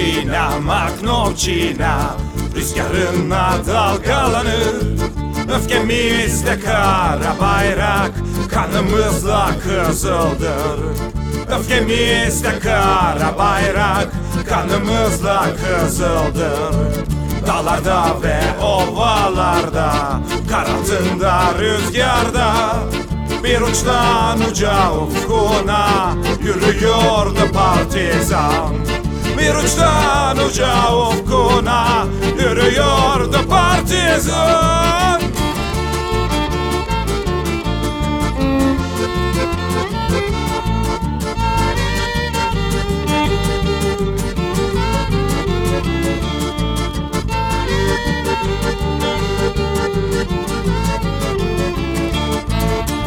çiğnemek no çiğne Rüzgarına dalgalanır Öfkemizde kara bayrak Kanımızla kızıldır. Öfkemizde kara bayrak Kanımızla kızıldır. Dağlarda ve ovalarda Kar altında rüzgarda. Bir uçtan uca ufkuna Yürüyordu partizan Bir uçtan uca ufkuna Yürüyordu partizan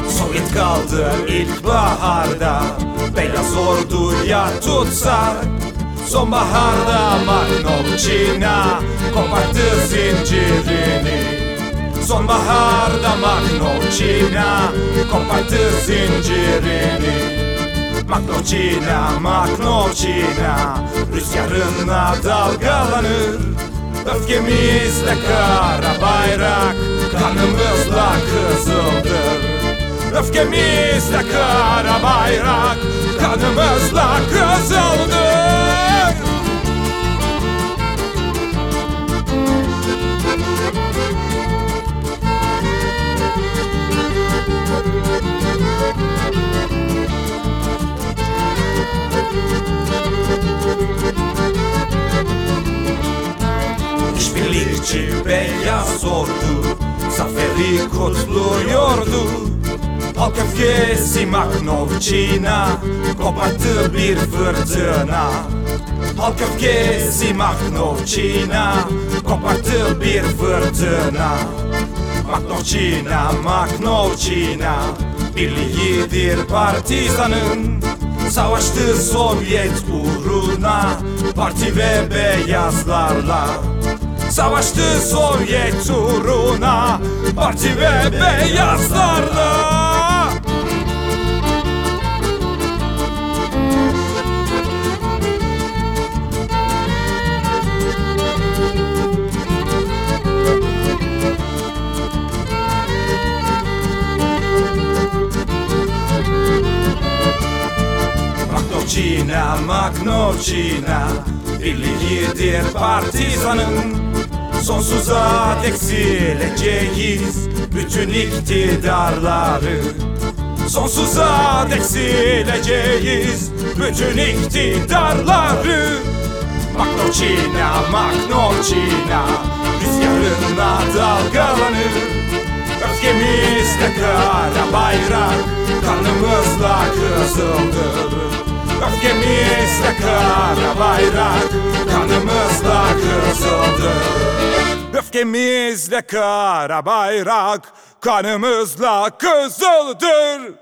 Sovyet kaldı ilkbaharda Beyaz orduya tutsak Sonbaharda Magnovçina Koparttı zincirini. Sonbaharda Magnovçina Koparttı zincirini. Magnovçina, Magnovçina Rüzgarına dalgalanır. Öfkemizle kara bayrak Kanımızla kızıldır. Öfkemizle kara bayrak Kanımızla kızıldır Zaferi kutluyordu. Halk öfkesi Maknovçina Koparttı bir fırtına. Halk öfkesi Maknovçina Koparttı bir fırtına. Maknovçina, Maknovçina Birliğidir partizanın. Savaştı Sovyet uğruna Parti ve beyazlarla Savaştı Sovyet uğruna Parti ve beyazlarla. Maknovçina, Maknovçina Birliğidir partizanın Sonsuza dek sileceğiz Bütün iktidarları. Sonsuza dek sileceğiz Bütün iktidarları. Maknovçina, Maknovçina Rüzgarına dalgalanır. Öfkemizle kara bayrak Kanımızla kızıldır Öfkemizle kara bayrak Kanımızla kızıldır Öfkemizle kara bayrak Kanımızla kızıldır